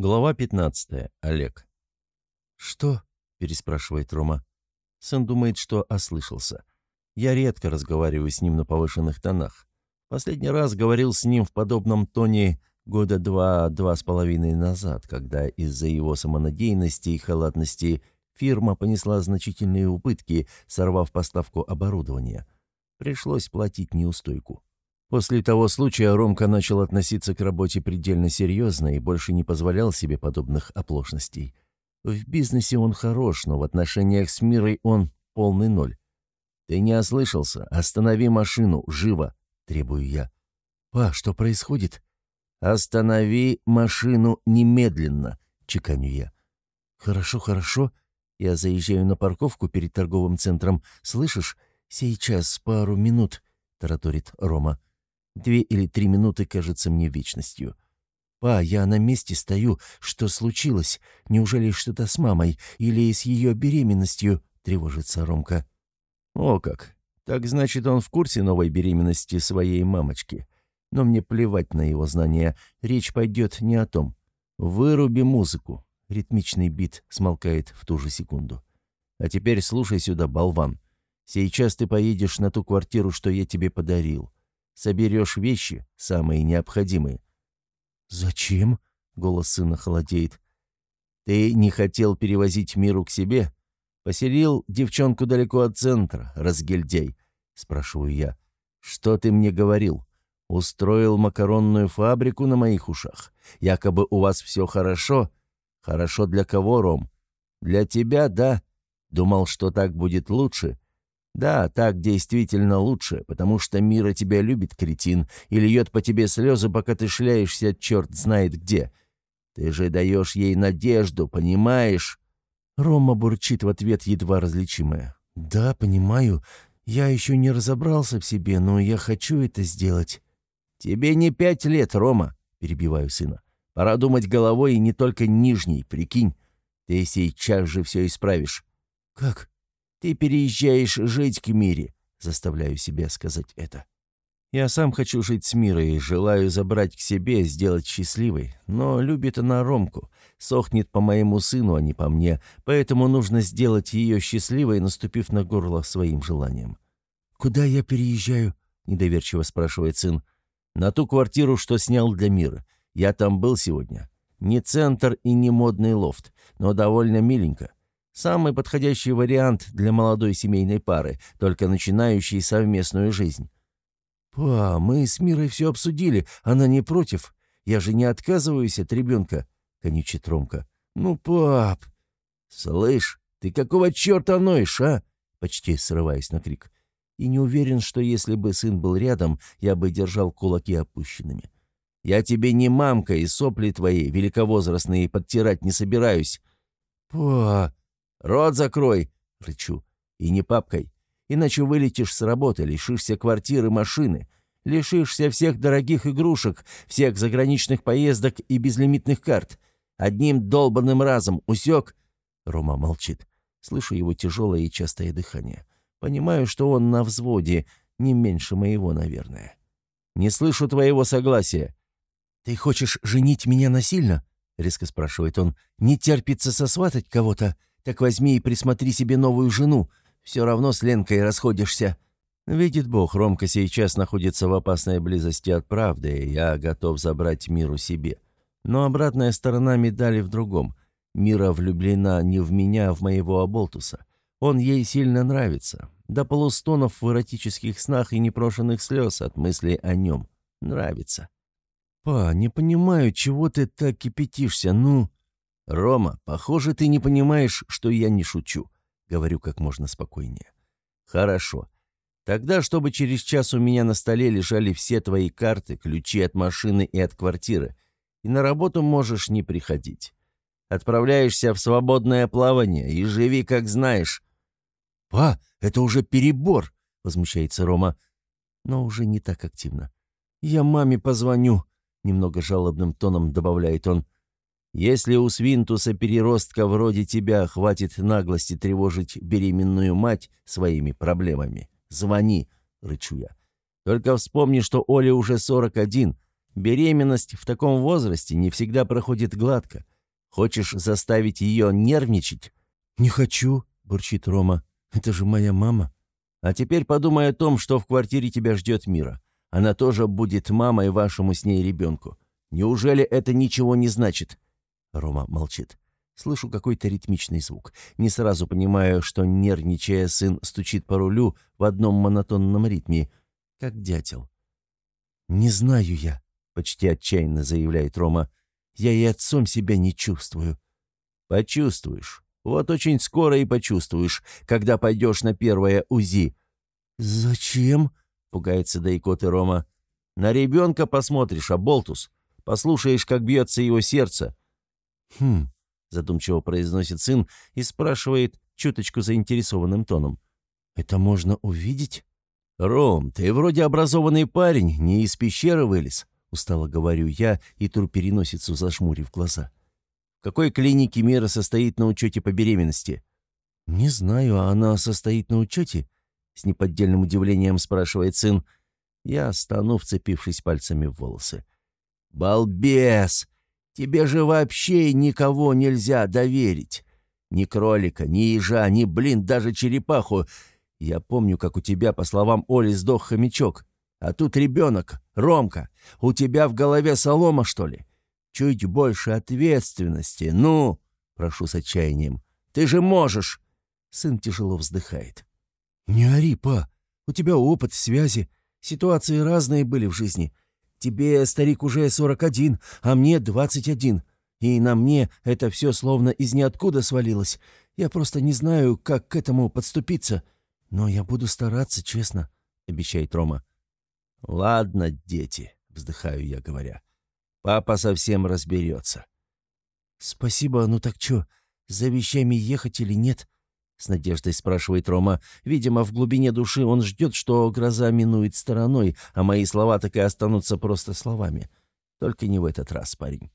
Глава 15. Олег. «Что?» – переспрашивает Рома. Сын думает, что ослышался. Я редко разговариваю с ним на повышенных тонах. Последний раз говорил с ним в подобном тоне года два-два с половиной назад, когда из-за его самонадеянности и халатности фирма понесла значительные убытки, сорвав поставку оборудования. Пришлось платить неустойку. После того случая Ромка начал относиться к работе предельно серьезно и больше не позволял себе подобных оплошностей. В бизнесе он хорош, но в отношениях с мирой он полный ноль. «Ты не ослышался? Останови машину, живо!» — требую я. «Па, что происходит?» «Останови машину немедленно!» — чеканю я. «Хорошо, хорошо. Я заезжаю на парковку перед торговым центром. Слышишь? Сейчас, пару минут», — тараторит Рома. Две или три минуты кажется мне вечностью. «Па, я на месте стою. Что случилось? Неужели что-то с мамой? Или с ее беременностью?» — тревожится Ромка. «О как! Так значит, он в курсе новой беременности своей мамочки. Но мне плевать на его знания. Речь пойдет не о том. Выруби музыку». Ритмичный бит смолкает в ту же секунду. «А теперь слушай сюда, болван. Сейчас ты поедешь на ту квартиру, что я тебе подарил соберешь вещи, самые необходимые». «Зачем?» — голос сына холодеет. «Ты не хотел перевозить миру к себе? Поселил девчонку далеко от центра, разгильдяй?» — спрашиваю я. «Что ты мне говорил? Устроил макаронную фабрику на моих ушах. Якобы у вас все хорошо. Хорошо для кого, Ром? Для тебя, да? Думал, что так будет лучше. Да, так действительно лучше, потому что Мира тебя любит, кретин, и льет по тебе слезы, пока ты шляешься черт знает где. Ты же даешь ей надежду, понимаешь?» Рома бурчит в ответ едва различимое. «Да, понимаю. Я еще не разобрался в себе, но я хочу это сделать». «Тебе не пять лет, Рома», — перебиваю сына. «Пора думать головой и не только нижней, прикинь. Ты сейчас же все исправишь». «Как?» Ты переезжаешь жить к Мире, заставляю себя сказать это. Я сам хочу жить с Мирой желаю забрать к себе, сделать счастливой, но любит она Ромку, сохнет по моему сыну, а не по мне, поэтому нужно сделать ее счастливой, наступив на горло своим желанием. «Куда я переезжаю?» — недоверчиво спрашивает сын. «На ту квартиру, что снял для Мира. Я там был сегодня. Не центр и не модный лофт, но довольно миленько. Самый подходящий вариант для молодой семейной пары, только начинающей совместную жизнь. «Па, мы с Мирой все обсудили, она не против. Я же не отказываюсь от ребенка», — конючит Ромка. «Ну, пап!» «Слышь, ты какого черта ноешь, а?» Почти срываясь на крик. И не уверен, что если бы сын был рядом, я бы держал кулаки опущенными. «Я тебе не мамка, и сопли твои великовозрастные подтирать не собираюсь». «Па!» «Рот закрой!» — рычу. «И не папкой. Иначе вылетишь с работы, лишишься квартиры, машины, лишишься всех дорогих игрушек, всех заграничных поездок и безлимитных карт. Одним долбанным разом усек...» Рома молчит. Слышу его тяжелое и частое дыхание. Понимаю, что он на взводе, не меньше моего, наверное. «Не слышу твоего согласия». «Ты хочешь женить меня насильно?» — резко спрашивает он. «Не терпится сосватать кого-то?» Так возьми и присмотри себе новую жену. Все равно с Ленкой расходишься». Видит Бог, Ромка сейчас находится в опасной близости от правды, и я готов забрать миру себе. Но обратная сторона медали в другом. Мира влюблена не в меня, а в моего оболтуса. Он ей сильно нравится. До полустонов в эротических снах и непрошенных слез от мысли о нем. Нравится. «Па, не понимаю, чего ты так кипятишься, ну...» «Рома, похоже, ты не понимаешь, что я не шучу», — говорю как можно спокойнее. «Хорошо. Тогда, чтобы через час у меня на столе лежали все твои карты, ключи от машины и от квартиры, и на работу можешь не приходить. Отправляешься в свободное плавание и живи, как знаешь». «Па, это уже перебор», — возмущается Рома, но уже не так активно. «Я маме позвоню», — немного жалобным тоном добавляет он. Если у свинтуса переростка вроде тебя хватит наглости тревожить беременную мать своими проблемами, звони, рычу я. Только вспомни, что Оле уже 41. Беременность в таком возрасте не всегда проходит гладко. Хочешь заставить ее нервничать?» «Не хочу», — бурчит Рома. «Это же моя мама». «А теперь подумай о том, что в квартире тебя ждет Мира. Она тоже будет мамой вашему с ней ребенку. Неужели это ничего не значит?» Рома молчит. Слышу какой-то ритмичный звук. Не сразу понимаю, что, нервничая, сын стучит по рулю в одном монотонном ритме, как дятел. «Не знаю я», — почти отчаянно заявляет Рома. «Я и отцом себя не чувствую». «Почувствуешь. Вот очень скоро и почувствуешь, когда пойдешь на первое УЗИ». «Зачем?» — пугается Дайкот и Рома. «На ребенка посмотришь, а болтус. Послушаешь, как бьется его сердце». «Хм», — задумчиво произносит сын и спрашивает чуточку заинтересованным тоном. «Это можно увидеть?» «Ром, ты вроде образованный парень, не из пещеры вылез», — устало говорю я и тур переносицу зашмурив глаза. «В какой клинике Мира состоит на учете по беременности?» «Не знаю, а она состоит на учете?» — с неподдельным удивлением спрашивает сын. Я стану, вцепившись пальцами в волосы. «Балбес! Тебе же вообще никого нельзя доверить. Ни кролика, ни ежа, ни, блин, даже черепаху. Я помню, как у тебя, по словам Оли, сдох хомячок. А тут ребенок, Ромка. У тебя в голове солома, что ли? Чуть больше ответственности. Ну, прошу с отчаянием. Ты же можешь. Сын тяжело вздыхает. «Не ори, па. У тебя опыт, связи. Ситуации разные были в жизни. Тебе, старик, уже 41, а мне 21. И на мне это все словно из ниоткуда свалилось. Я просто не знаю, как к этому подступиться. Но я буду стараться, честно», — обещает Рома. «Ладно, дети», — вздыхаю я, говоря. «Папа совсем разберется». «Спасибо, ну так что, за вещами ехать или нет?» — с надеждой спрашивает Рома. Видимо, в глубине души он ждет, что гроза минует стороной, а мои слова так и останутся просто словами. Только не в этот раз, парень.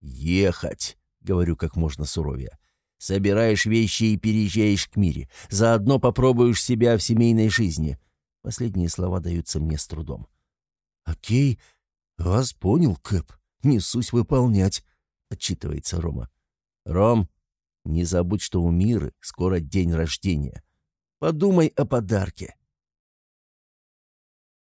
«Ехать!» — говорю как можно суровее. «Собираешь вещи и переезжаешь к Мире. Заодно попробуешь себя в семейной жизни». Последние слова даются мне с трудом. «Окей, вас понял, Кэп. Несусь выполнять», — отчитывается Рома. «Ром, не забудь, что у Миры скоро день рождения. Подумай о подарке.